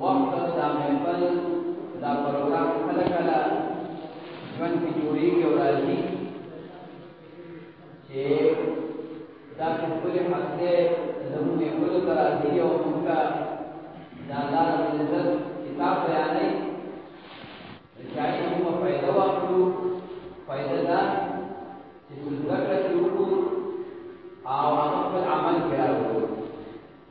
وخت دا محفل دا پروګرام کله کله ژوند کې جوړېږي او راځي چې دا چې ښکلې هفته زموږ محفلو ته راځي او موږ ته د الله رب العزت کتاب بیانوي د چاهي موږ فایده واخلو فایده دا چې څه زده کړه چې وکړو او هغه خپل عمل کې راوړو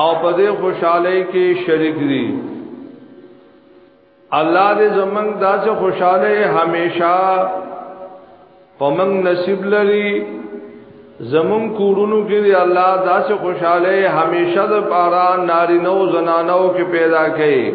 او په دې خوشاله کې شریک دي الله دې زمنګ داسې خوشاله همیشه پمنګ نصیب لري زمون کورونو کې دی الله داسې خوشاله همیشه د پارا نارینو زنانو کې پیدا کړي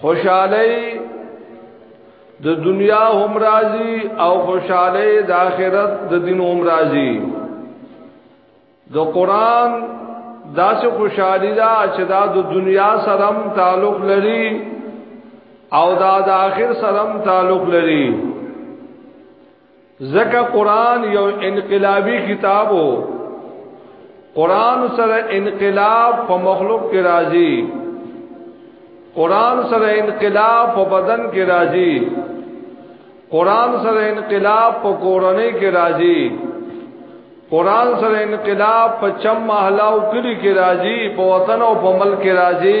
خوشاله د دنیا هم راضی او خوشاله د آخرت د دین هم راضی د قران داسې خوشحالي دا چې دا د دنیا سره تعلق لري او دا د آخر سره تعلق لري زکه قران یو انقلابی کتاب وو قران سره انقلاب په مخلوق کې راځي قران سره انقلاب په بدن کې راځي قران سره انقلاب په کورنۍ کې راځي قران سره انقلاب په چم محله او کلی کې راځي په وطن او په ملک کې راځي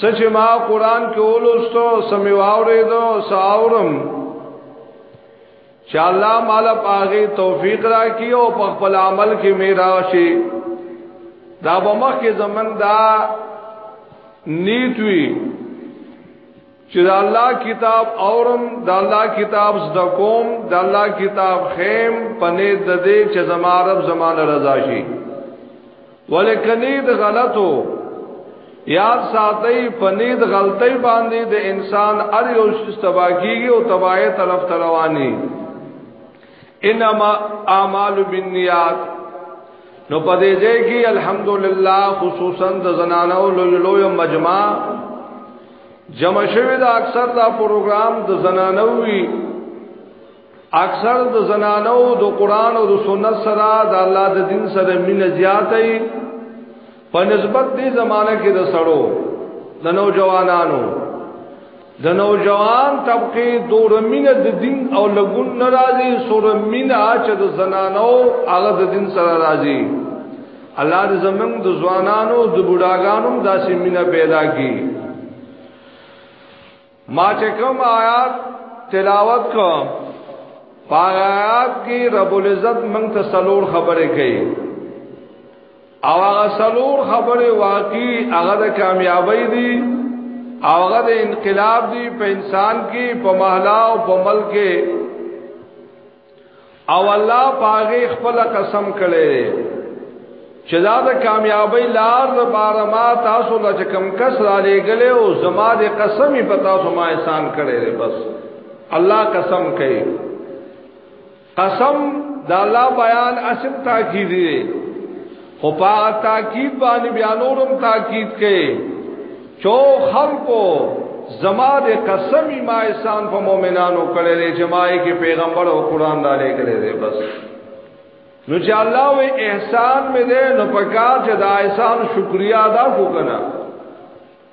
سچ ما قران کې ولوستو سمې واورې دو ساورم چې الله مال پاغي توفیق راکړي او په خپل عمل کې میرا شي دا بمخ کې زمن دا نیت وی چې دا الله کتاب اورم دا الله کتاب زده کوم دا الله کتاب خیم پنه د دې چې زما رب زمانه رضا شي ولکنی د غلطو یاد ساتي پنید غلطي باندې د انسان ار یو استبا کیږي او تباہی طرف تروانی انما اعمال بالنیات نو پدې ځای کې الحمدلله خصوصا د زنانو لوی لوی مجمع جمع شوی دا اکثر دا پروګرام د زنانو وی اکثر د زنانو د قران او د سنت سره د الله د دین سره مینه زیاتې په نسبت دې زمانہ کې د سړو د نوجوانانو د نوجوان طبقه دور مینه د دین او لګون ناراضي سور مینه چې د زنانو هغه د دین سره راضي الله دې زمونږ د ځوانانو د بوډاګانو داسې مینه پیدا کړي ما چې کوم آیات تلاوت کوم پاغات کې رب العزت موږ ته سلور خبرې کوي او هغه سلور خبرې واقعي هغه د کامیابی دي او هغه د انقلاب دي په انسان کې په محلا او په ملک کې او الله پاغه خپل قسم کړي چې دا د کامیابی لار د بار ما تاسو له کم کس را لګلې او زما د قسمی په تاسو ما احسان کړي دی بس الله قسم کوي قسم دا الله بیان اسم تاکید دی خو په تاکید باندې بیا نورم تاکید کړي چو خلقو زما د قسم ما احسان په مؤمنانو کړي دي چې ما کې پیغمبر او قران دالې کړي دي بس نو چې الله وې احسان مې دې نو پکار چې دا احسان شکریا ادا کو کنه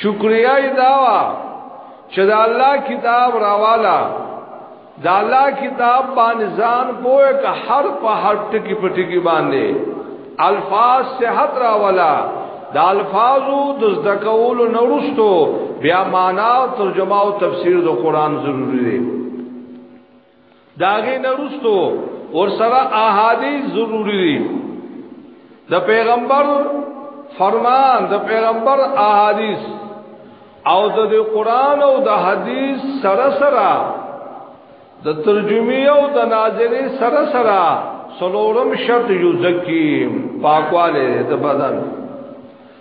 شکریا یې داوا چې د الله کتاب راواله د الله کتاب باندې ځان پوهه که هر په هر ټکی په ټکی باندې الفاظ صحت راواله د الفاظو د زده کولو نورستو بیا معنا او ترجمه او تفسیر د قران ضروری دی داغه نرستو ور سره احادیث ضروری دي د پیغمبر فرمان د پیغمبر احادیث او د قرآن او د حدیث سره سره د ترجمه او د ناظری سره سره سلورم شرط یو زکی پاکواله د بدن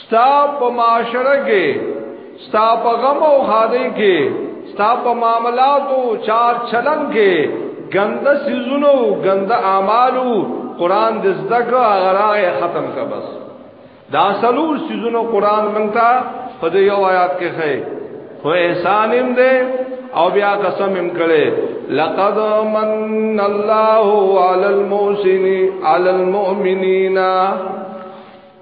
ستا په معاشره کې ستا په غم او خادي کې ستا په معاملاتو چار چلن کې ګنده سيزونو ګنده اعمالو قران د زده کړه غراغه ختم کا بس دا سلور سيزونو قران منتا په دې یو آیات کې خې خو احسان هم دې او بیا قسم هم کړي لقد من الله على المحسنين على المؤمنين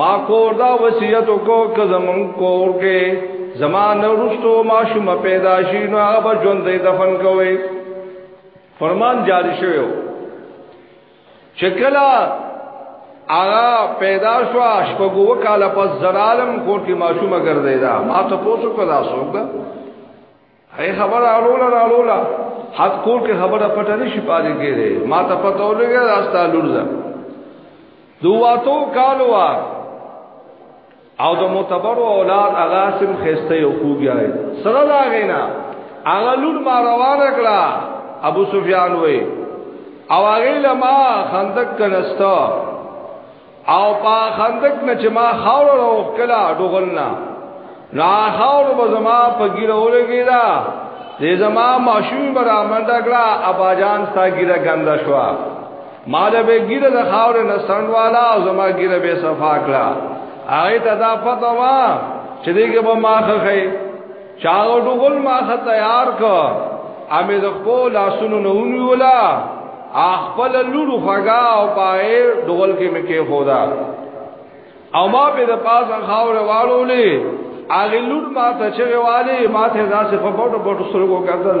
ما کور دا وصیت کو که زمون کور کې زمان رستو ما شوم پیدا شي نو هغه به ژوند دی دفن کوي فرمان جاری شوی چکلا آغا پیدا شو شپګو کال پس زرالم کور کې ماشومه ګرځیدا ما ته پوسو کدا سوګ هي خبره اړوله راړوله حد کور کې خبره پټه نشي پاره کېږي ما ته پته ولګي راستا لورځه دواتو کالو او د معتبر اولاد اغاسم خسته یو خوګیای سره دا غینا هغه لور ما روانه کړه ابو سفیان وې او هغه لما خندق کنستا او په خندق نه چې ما خاور راوخ کلا ډغلنا نا خاور به زما په ګیره ولګی دا دې زما ماشوم برا منډه کړه ابا جان ستا ګیره ګنده شو ما له به ګیره د خاور نه سندوالا او زما ګیره به صفا کړه هغه ته دا پته وا چې دې کې به ما خخې چاغو ډغول ما خ تیار کو امې د خپل لاسونو نه ونیولا خپل لورو خګا او پای ډغول کې مې کې خدا او ما په د پاسه خاور واړولې اغه لور ما ته چغه والي ما ته ځاسه په پټو پټو سرګو کتل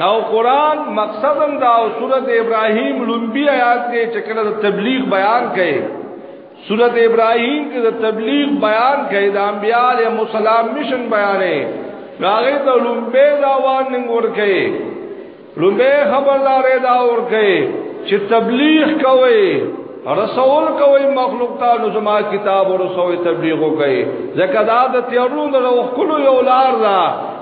او قران مقصد هم دا او سورته ابراهيم لومبي آیات کې چې کله د تبلیغ بیان کړي سورته ابراهيم کې د تبلیغ بیان کړي د انبيال یا مسلمان مشن بیانې راغې ته لومبي دا وان نور کړي لومبي خبردارې دا ور کړي چې تبلیغ کوي رسول کوي مخلوق ته نو زما کتاب او رسول تبلیغ کوي زکه دا د تیارو د وختونو یو لار ده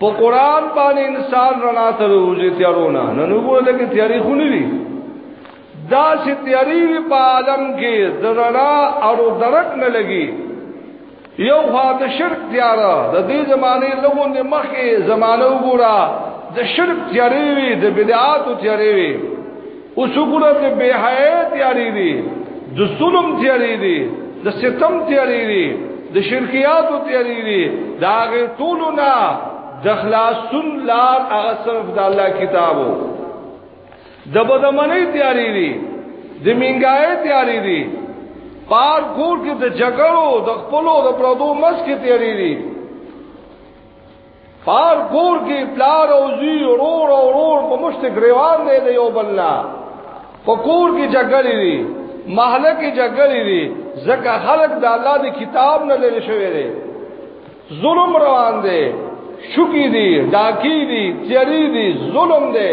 په قران باندې انسان رڼا ته روزي تیارونه نن وګوره لکه تیاری خونی وی دا چې تیاری وی په عالم کې درنا او درک نه لګي یو خوا د شرک تیارا د دې زمانه لګون د مخې زمانه وګوره د شرک تیاری وی د بدعات تیاری وی اوس وګوره د بے حیاي تیاری دی د ظلم تیاری دی د ستم تیاری دی د شرکیاتو تیاری دی دا غي ټولو نه د خلاصون لار هغه صرف د الله کتابو د بدمنۍ تیاری دی د منګای تیاری دی پار کور کې د جګړو د خپلو د پردو مس کې تیاری دی پار ګور کې پلار او زوی ورور او ورور په مشت گریوان دی د یو بل نه فکور کې جګړې دي محله کې جګړې دي ځکه خلق د الله د کتاب نه لری شوی دی ظلم روان دی شکی دی ډاکی دی تیری دی ظلم دی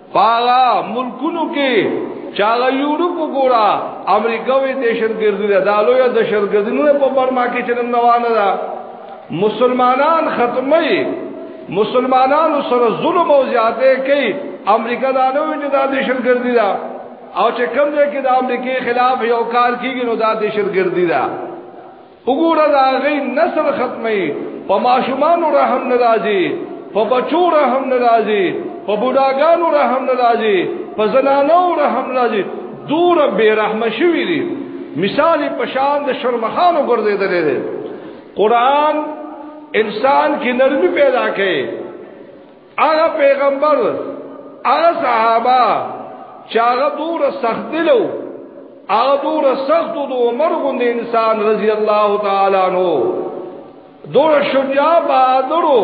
پاغا ملکونو کې چاغه یورپ ګورا امریکا وی دهشتګردي ده دا لوی دهشتګردي نه په برما کې چنن روانه ده مسلمانان ختمه مسلمانانو سره ظلم او زیاته کوي امریکا دا نه وی چې دا دهشتګردي ده او چې کوم ځای کې د امریکای خلاف یو کار کیږي نو دا دهشتګردي ده وګوره دا غي نسل ختمي په ماشومانو رحم ناراضي په بچو رحم ناراضي په بډاګانو رحم ناراضي په زنانو رحم ناراضي دور به رحم شوي دي مثال په شان د شرمخانو ګرځیدل دي قران انسان کې نرمي پیدا کوي هغه پیغمبر هغه صحابه چې هغه دور سخت لو هغه دور سخت د عمر غوند انسان رضی الله تعالی عنہ دور شجاع بہادرو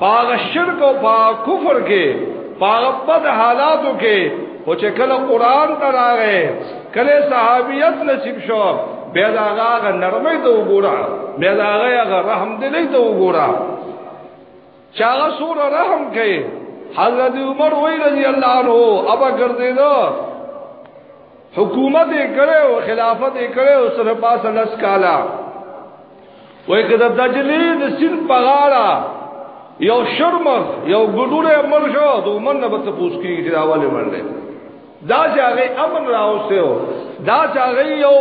پاغ شرک او پاغ کفر کې پاغ بد حالاتو کې او چې کله قران ته راغې کله صحابیت نصیب شو بیا دا هغه نرمۍ ته وګوره بیا دا هغه رحم دلې ته وګوره چاغه سور رحم کوي حضرت عمر وی رضی الله عنه ابا ګرځیدو حکومت یې کړو خلافت یې کړو سره پاس لس کالا وای کده دجلی د سین په غاړه یو شرمخ یو ګډوره مرشو د عمر نه به تاسو کیږي دا والي باندې دا چې هغه امن راوستو دا چې هغه یو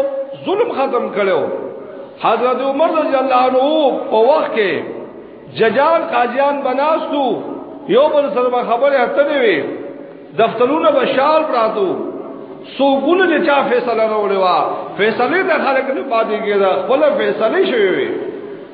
ظلم ختم کړو حضرت عمر رضی الله عنه په وخت کې ججال قاضیان بناستو یو بل سره خبره اتنې وي دفترونه بشال پراتو سوګونه چې چا فیصله راوړې وا فیصله د خلک نه پاتې کېده خپل فیصله شوی وي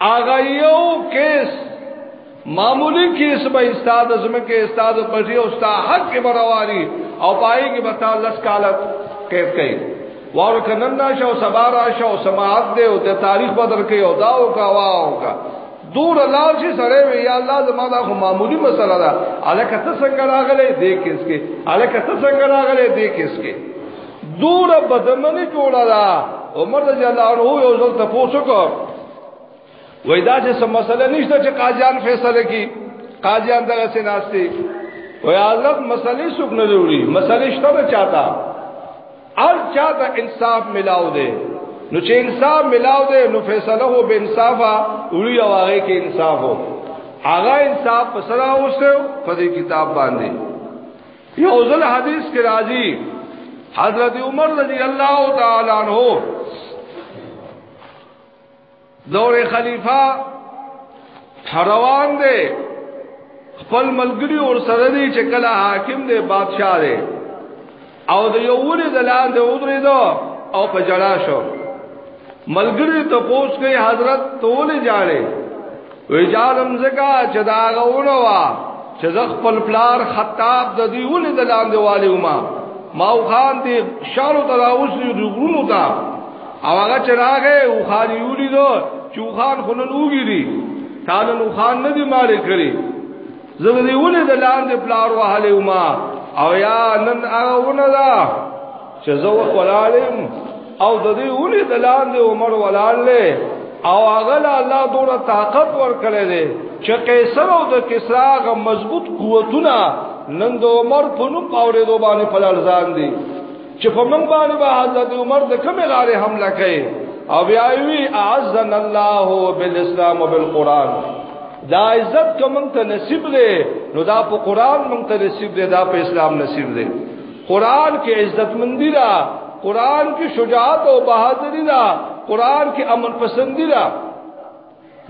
هغه یو کیس معمولی کیس به استاد زمکه استاد پټي او استاد حق کې برواري او پای کې به تعالی لس کالت کیف کوي وار کنن دا شو سبا را شو سماعت دی او ته تاریخ بدل کوي او دا او کا واو کا دور لال شي سره وی یا الله زما دا خو معمولی مسله ده الکه ته څنګه راغله دې کیس کې الکه ته څنګه راغله دې کیس کې دور بدمن جوړا دا عمر رضی الله عنه یو ځل ته پوسوکو وای دا چې سم مسله نشته چې قاضیان فیصله کوي قاضیان دغه سیناستی وای حضرت مسلې څوک نه جوړي مسلې شته نه چاته ار چاته انصاف ملاو دی نو چې انصاف ملاو دی نو فیصله هو به انصافا وړي واغې کې انصاف هو هغه انصاف پسرا اوسه په دې کتاب باندې یو ځل حدیث کې راځي حضرت عمر رضی الله تعالی عنہ دور خلیفہ روان دی خپل ملګری اور سره دی چې کله حاکم دی بادشاہ دی او د یو ولې د لاندې ودرې دو او په جړا شو ملګری ته پوښتنه حضرت تولې جاړې وی جالم زکا چې دا غونه وا چې زخ پل پلار خطاب د دې ولې د لاندې والي وما ما خان دې شالو تراوس دې غونو تا او هغه چې راغې او خان یو لیدو چې خان خنن وګړي تعالی نو خان نه دی مالک کړی زه دې ولې د لاندې پلار وهلې ما او یا نن هغه ونه دا چې زه وقلالم او د دې ولې د لاندې عمر ولالې او هغه الله دوره طاقت ورکړې دي چې قیصر او د کسرا غ مضبوط قوتونه نن د عمر په نوم پاورې دوه باندې پلار ځان دي چې په موږ باندې به حضرت عمر د کومې لارې حمله کوي او بیا وی اعزن الله بالاسلام وبالقران دا عزت کوم ته نصیب دی نو دا په قران مونږ ته نصیب دی دا په اسلام نصیب دی قران کې عزت مندی را قران کې شجاعت او بہادری را قران کې امن پسندی را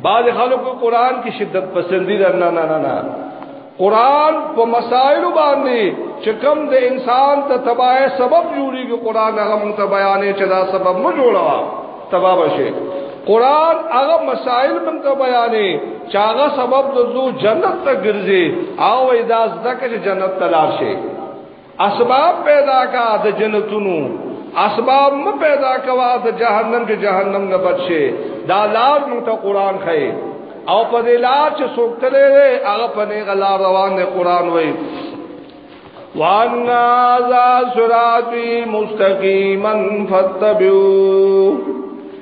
بعض خلکو قران کې شدت پسندی نه نه نه نه قران په مسائل باندې چې کوم د انسان ته تباہ سبب جوړیږي قران هغه مونږ ته بیانې چې دا سبب مو جوړوا تباہ بشي قران هغه مسائل مونږ ته بیانې چې هغه سبب د زو جنت ته ګرځي او ادا زده کې جنت ته لار شي اسباب پیدا کا د جنتونو اسباب م پیدا کوا د جهنم کې جهنم نه بچي دا لار مو ته قران خي او په دې لار چې څوک تلې هغه په نه غلا روان دی قران وای وانا ذا صراطي مستقيما فاتبعوا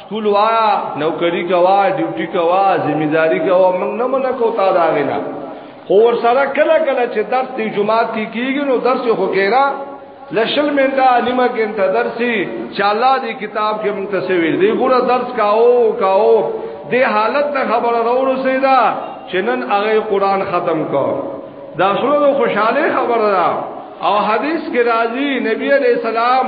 سکول وایا نوکری کوا ډیوټي کوا ځمیداری کوا موږ نه منه کو تا دا غینا خو ور سره کله کله چې درس دی جمعات کې کیږي نو درس خو کیرا لشل منټه نیمه ګنټه درسي چې الله دې کتاب کې موږ ته سوي دی ګوره درس کاو کاو دې حالت ته خبر راوړو سیدا چې نن هغه قران ختم کو دا سره خوشاله خبر ده او حدیث کې راځي نبی عليه السلام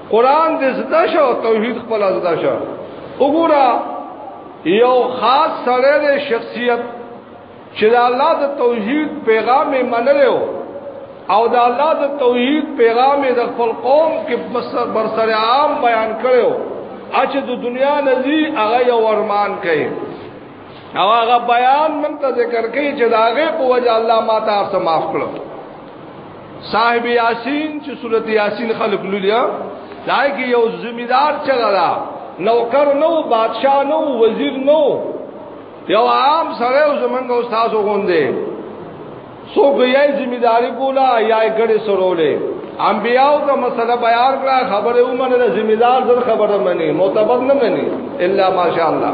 قران دې زده شو توحید خپل زده شو وګوره یو خاص سره د شخصیت چې د الله د توحید پیغام یې منلو او د الله د توحید پیغام یې د خپل قوم کې بر سره عام بیان کړو اچ د دنیا نزی هغه یو ورمان کوي او هغه بیان من ته ذکر کوي چې دا هغه په وجه الله ما ته سماف کړو صاحب یاسین چې سورته یاسین خلق لولیا دای کې یو ذمہدار چلا دا نوکر نو بادشاہ نو وزیر نو یو عام سره او زمنګ استاد وګوندې سو ګیای ذمہداری کولا یا ګړې سرولې انبیاء کا مسله بیان کړه خبره ومنه ذمہدار زر خبره مني معتبر نه مني الا ماشاءالله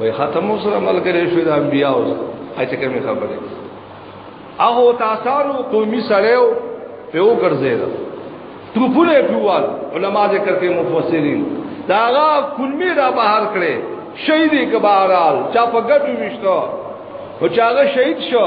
وای ختم سره ملګری شو د انبیاء او اته کومه خبره هغه تاسو قومي سره په وګرځید ټوپونه پیوال علما ذکر کوي مفسرین داغه کلمی را بهر کړي شهیدی کبارال چا په ګډو وشتو او چاغه شهید شو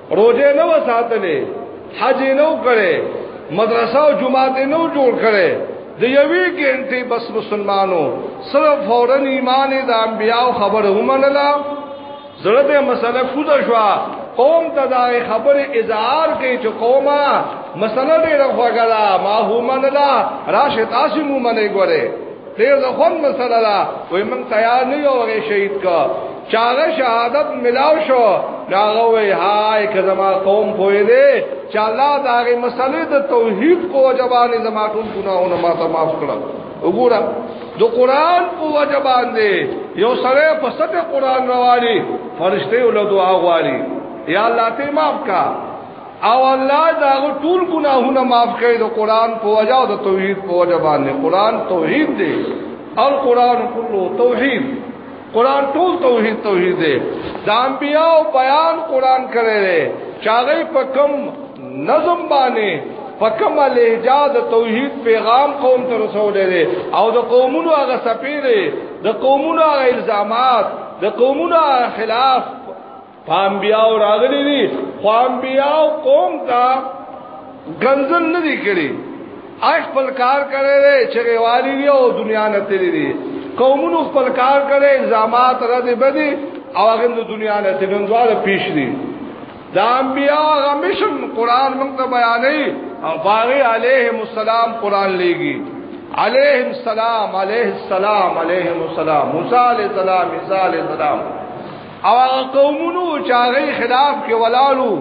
روزه نه وساتلې حج نه وکړي مدرسه او جماعت نه جوړ کړي د یوې ګنټې بس مسلمانو سره فورا ایمان د انبیاء خبره ومنله زړه به مسله کوزه شو قوم ته دا خبر اظهار کوي چې قومه مسله ډیره خوګه ده ما هو منله راشه تاسو مو منې ګوره ډیر د خوان مسله ده وای من تیار نه یو هغه شهید کا چاغه شهادت ملاو شو داغه وای هاي که زما قوم پوي دي چې الله داغه مسلې د توحید کو جوابانه زما ټول ګناهونه ما ته معاف کړه وګوره د قران په وجبان دي یو سره په سته قران رواني فرشته ول دعا غواړي یا الله ته معاف کا او الله دا ټول ګناهونه معاف کړي د قران په وجا او د توحید په وجا باندې قران توحید دی او قران کله توحید قران ټول توحید توحید دی د انبیاء بیان قران کړي دی چاغې په کم نظم باندې په کم لهجه د توحید پیغام قوم ته رسول دی او د قومونو هغه سپیره د قومونو هغه الزامات د قومونو خلاف پام بیاو راغلی دی پام بیاو قوم تا گنزن ندی کری اخ پل کار کرے دے چگے والی دی او دنیا نتلی دی قومونو خپل کار کرے اقزامات را دی بدی او اغن دو دنیا نتلی نندوار پیش دی دا انبیاء آغا مشن قرآن منگتا بیانی او باغی علیہم السلام قرآن لیگی علیہم السلام علیہ السلام علیہم السلام موسیٰ علیہ السلام عیسیٰ علیہ السلام او هغه قومونو چې هغه خلاف کې ولالو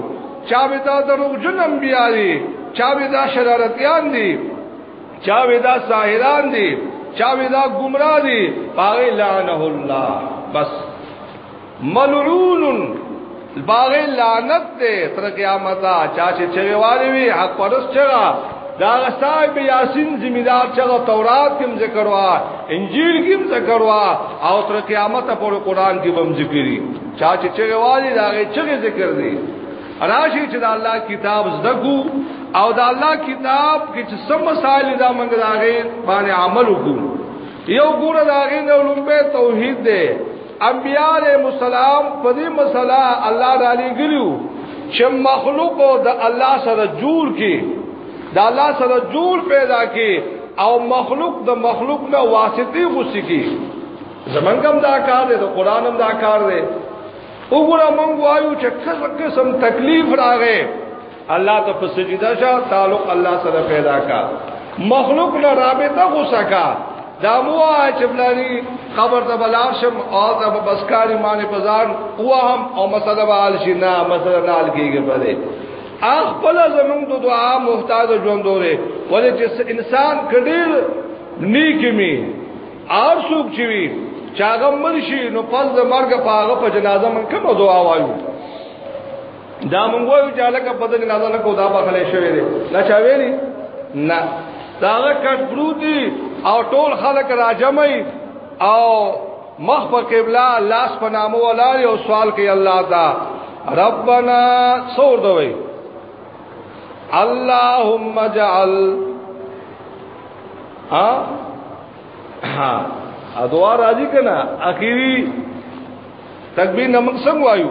چا به دا دروغ جنم بیا دي چا به دا شرارتيان دي چا به دا ساحران دي چا به دا گمراه دي باغی لعنه الله بس ملعون باغی لعنت دې تر قیامت چا چې چغوالی وي حق پرس چغا دا صاحب یاسین ذمہ دار چغا تورات کوم ذکر وا انجیل کې هم ذکر وا او تر قیامت پورې قران کې هم ذکر دي چا چې چغه والی دا غي چغه ذکر دي راشي چې د الله کتاب زده کو او د الله کتاب کې چې سم مسائل دا موږ دا غي باندې عمل وکړو یو ګوره دا غي د علوم په توحید دی انبیاء علیهم السلام په دې مسله الله تعالی ګلو چې مخلوق او د الله سره جوړ کې دا الله سره جوړ پیدا کی او مخلوق د مخلوق نه واسطه غوسی کی زمنګم دا کار دی د قران هم دا کار دی وګوره مونږ وایو چې څه قسم تکلیف راغې الله ته په سجده شه تعلق الله سره پیدا کا مخلوق له رابطه غوسه کا دا مو چې بلانی خبر ته بلار شم او دا بسکاری معنی بازار او هم او مسله به حال شي نه مسله نه حال کیږي په دې خپل زمونږ د دعا محتاج ژوندو دی ولې چې انسان کډیر نیکی می ار سوق چی وی چاغه مرشي نو پس د مرګ پاغه په جنازه من کوم دعا وایو دا مونږ وایو چې الکه په جنازه نه کو دا په خلې شوی دی نه چا ویلی نه داغه کټ بروتی او ټول خلک راجمای او مخ په قبله لاس په نامو ولا یو سوال کوي الله دا ربنا سور دوي اللهم اجعل ها ها ادوار راځي کنه اخیری تکبیر نمک سم وایو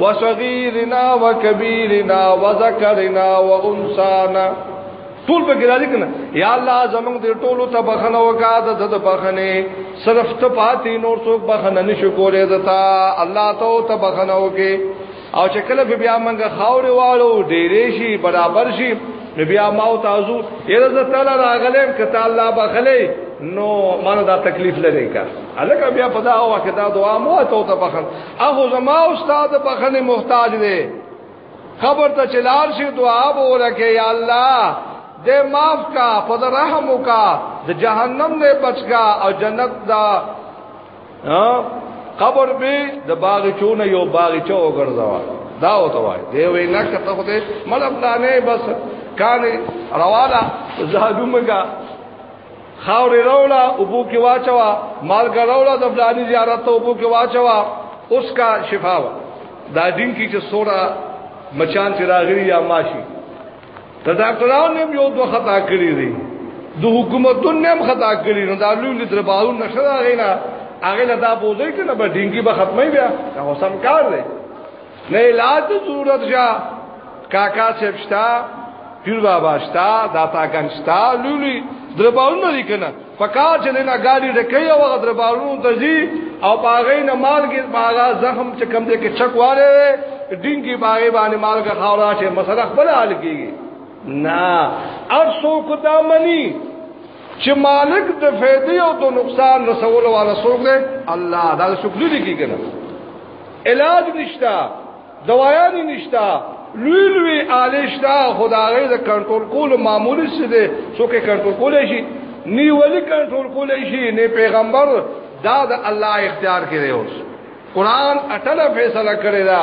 وصغیرنا وکبیرنا وذکرنا وانسانا ټول به ګرځي کنه یا الله زمنګ دې ټولو ته بخنه وکا د د بخنه صرف ته پاتې نور څوک بخنه نشو کولای دتا الله ته ته بخنه وکي او چې کله بیا منګه خاور والو ډېرې شي برابر شي بیا ما او تاسو یره ز تعالی راغلم ک تعالی بخلې نو مانه دا تکلیف لري کا الکه بیا پدا او کدا دعا مو ته ته بخنه اخو زما استاد بخنه محتاج دی خبر ته چلار شي دعا وورکه یا الله دې معاف کا فضل رحم کا د جهنم نه بچ کا او جنت دا قبر به د باغچونه یو باغچه وګرځوا دا وته وای دی وی نه کته خو دې مل خپل نه بس کانه رواله زادو مګه خاورې راولا او بو کې واچوا مالګه راولا د فلاني زیارت او بو کې واچوا اوس کا شفا وا دا دین کې چې سورا مچان چې راغلي یا ماشي د ډاکټرانو نیم یو دوه خطا کړی دی د حکومتونو نیم خطا کړی نو دا لوی دربارو نشه راغینا هغه لا دا بوزي کنه به ډینګي به ختمي بیا دا سم کار دی نه علاج ضرورت شا کاکا صاحب شتا پیر بابا شتا داتا گنج شتا لولی دربارون نه لیکنه پکار چې نه غاډي ډکې او هغه دربارونو ته ځي او باغې نه مال کې باغا زخم چې کم دې کې چکواله ډین کې باغې باندې مال کا خاورا چې مسله خپل حل کیږي نه ار څوک دا مني چې مالک د فائدې او د نقصان رسول والا څوک دی الله دا شکر دې کیږي علاج نشتا دوايان نشتا لوی لوی آلشتا خدای د کنټرول کول معمولی څه دي څوک کنټرول کول شي نی ولی کنټرول کول شي نه پیغمبر دا د الله اختیار کې دی اوس قران اټله فیصله کړی دا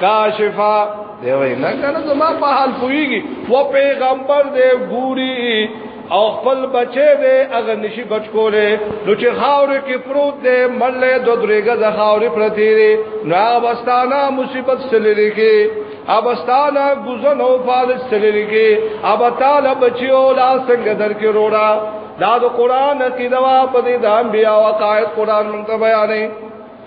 کاشفا دی وای نه کنه زما په حال پویږي و پیغمبر دی ګوري او خپل بچی دی هغه نشي بچ کوله نو چې خاور کې پروت دی مړلې دو درېګه د خاور پرتی دی نو واستانا مصیبت سللی کې ابستانا گزن او فالج سللی کې اب تعالی بچیو لا څنګه در کې روړا دا د قران کې دوا په دې د انبیا او قائد قران مونږ بیانې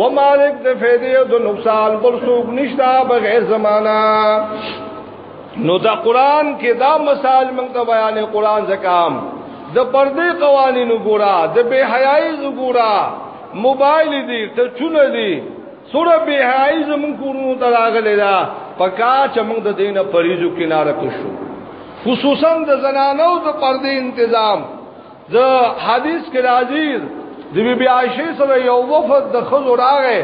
و مالک د فیدی او د نقصان بل سوق نشتا بغیر زمانہ نو دا قران کې دا مثال موږ ته بیان قران زکام د پردې قوانینو ګورا د بے حیاي ګورا موبایل دی ته چونه دی سوره بے حیاي زمون کورونو ته راغلی دا پکا چې موږ د دینه پریزو کناره کو شو خصوصا د زنانو د پردې تنظیم د حدیث کې راځي د بی بی عائشه سره یو وفد د خزو راغې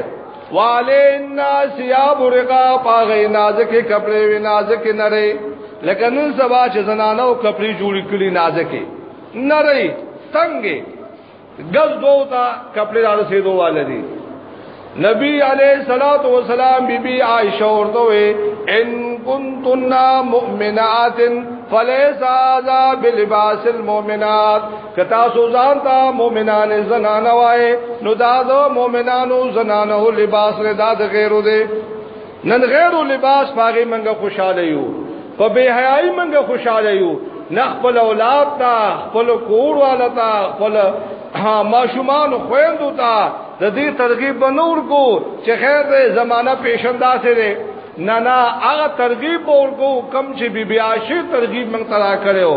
والے الناس یا برقا پاغې نازک کپڑے وی نازک نری لکه نن سبا چې زنانو کپڑے جوړ کړي نازک نری څنګه غز دوه تا کپڑے را رسیدو والدي نبی علیہ الصلات والسلام بی بی عائشہ ورته وی ان کنتن مؤمنات فلیس ذا بلباس المؤمنات کتا سو ځان تا مؤمنان زنانه وای نو دا د مؤمنانو زنانه لباس نه دا د غیرو دی نن غیرو لباس پاغي منګه خوشاله یو په بے حیاي منګه خوشاله یو نه خپل اولاد تا خپل کور والا تا خپل ماشومان خويندو تا د دې ترغیب به نور کو چې خیر دې زمانہ پیشن داسې ده نه نه هغه ترغیب به ورکو کم چې بی بی عائشه ترغیب موږ ترا کړو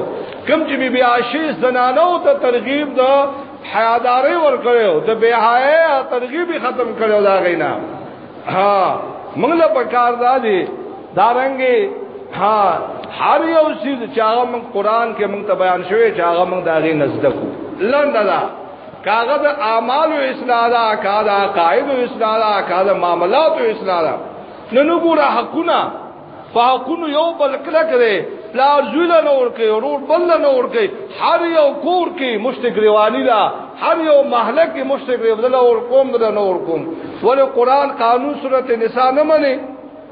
کم چې بی بی عائشه زنانو ته ترغیب د حیاداري ور کړو د بی حیا ترغیب ختم کړو دا غینا ها موږ له پکار دادي دارنګي ها هر یو چیز چې هغه موږ قران کې موږ ته بیان شوی چې هغه موږ دا غي نزدکو لنډه کاغه د اعمال او اصلاح دا کا د عقاید او اصلاح دا کا د معاملات او اصلاح دا نن ګوره حقونه فحقونه یو بل کله کړي پلار زول نه ور کوي ورور بل نه ور کوي هر یو کور کې مشتګ رواني دا هر یو محله کې مشتګ رواني دا ور کوم دا نور کوم ول قران قانون سورته نساء نه مني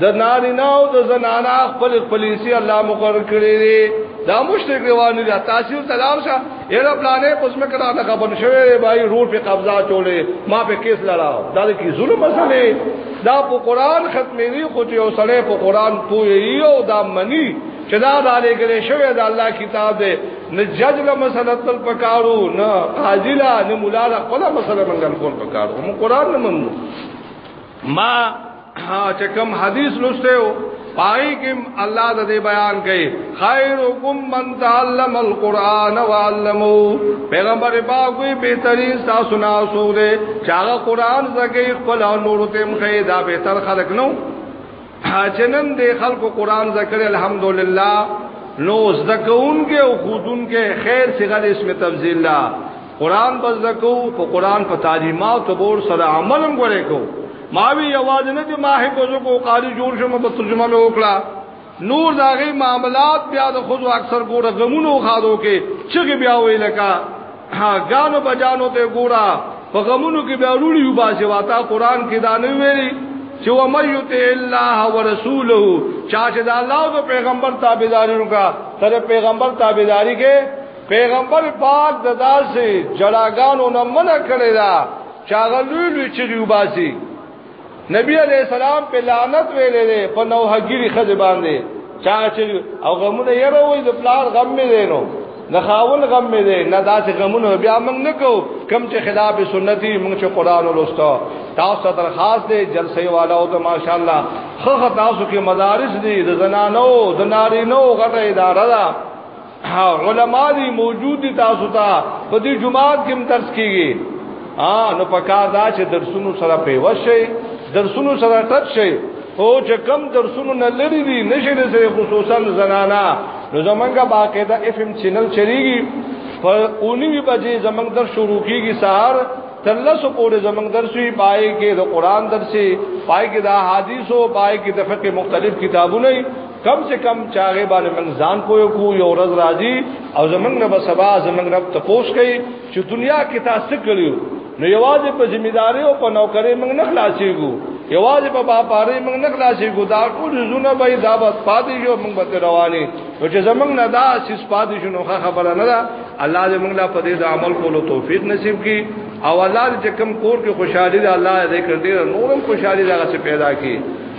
د نارینه او د زنانا خپل خپلېسی الله مقرر کړی دی دا مشرک روانو دي تاسو تلام شه ایرو پلانې پسمه کړه دا خبر شوی بای روډ په قبضه چولې ما په کیس لړاو دا کی ظلم مسلې دا په قران ختمې دی خو چې اوسړې په قران پوي او دا منی چې دا د علی ګلې شوی دا الله کتاب دی نه جج له مسله تل پکارو نه قاضی لا نه مولا لا خپل مسله منګل کول پکارو هم قران نه منو ما چې کوم حدیث لوسته او پای کې الله د دې بیان کوي خیرکم من تعلم القرآن وعلمو پیغمبر باغوی بهترین تاسو نه اوسو دې چې هغه قرآن زګي خپل نور تم خې دا به تر خلق نو جنن دې خلکو قرآن ذکر الحمدلله نو زکون کې او خودون کې خیر څنګه اسم تفضیل الله قران په زکو په قران په تعلیمات او بور سره عمل هم غوړې کو ما وی یواز نه چې ما هي کوزو کو قاری جوړ شم په ترجمه مې وکړه نور داغه معاملات بیا د خود اکثر ګوره غمونو خادو کې چې بیا وې لکه ها غانو بجانو ته ګوره په غمونو کې بیا وروړي یو باسي واتا قران کې دا نه ویلي چې و مې یته الله ورسوله چا چې د الله او پیغمبر تابعداري وکړه تر پیغمبر تابعداري کې پیغمبر پاک د داسې جړاګانو نه منع کړی دا چاغه لوی لوی چغي وباسي نبی علیہ السلام په لعنت ویلې ده په نوهګيري خځه باندې چا چې او غمونه یې وروي د پلار غم مې دینو نه خاون غم مې دی نه داسې غمونه بیا موږ نه کو کم چې خلاف سنتي موږ چې قران ولوستا تاسو تر خاص دی جلسې والا او ته ماشاءالله خو تاسو کې مدارس دي د زنانو د نارینو غټه اداره ده علماء دی موجود دي تاسو ته په دې جمعات کې درس کیږي ا نو پکار دا چې درسونو سره پیوښ شي درسونو سره ټچ شي او چې کم درسونو نه لري دي نشي نه سره خصوصا زنانا نو زمونږه باقاعده اف ام چینل چریږي پر اونی بجې زمونږ در شروع کیږي سهار تر لسو پورې زمنګ درسي پای کې د قران درسي پای کې د احادیثو پای کې د فقه مختلف کتابونه کم سے کم چاغه باندې من ځان پوي کو یو ورځ راځي او زمنګ نه بسبا زمنګ رب ته پوس کوي چې دنیا کې تاسو کړیو نو یوازې په ذمہ داری او په نوکرې موږ نه خلاصيږو یوازې په باپارې موږ نه خلاصيږو دا ټول زونه به عذابت پاتې شو موږ به رواني او چې زمنګ نه دا سیس پاتې شو نو خبره نه ده الله دې موږ لا په دې عمل کولو توفیق نصیب کړي او الله دې کوم کور کې خوشحالي ده الله دې کړ دې نورم خوشحالي ده چې پیدا کړي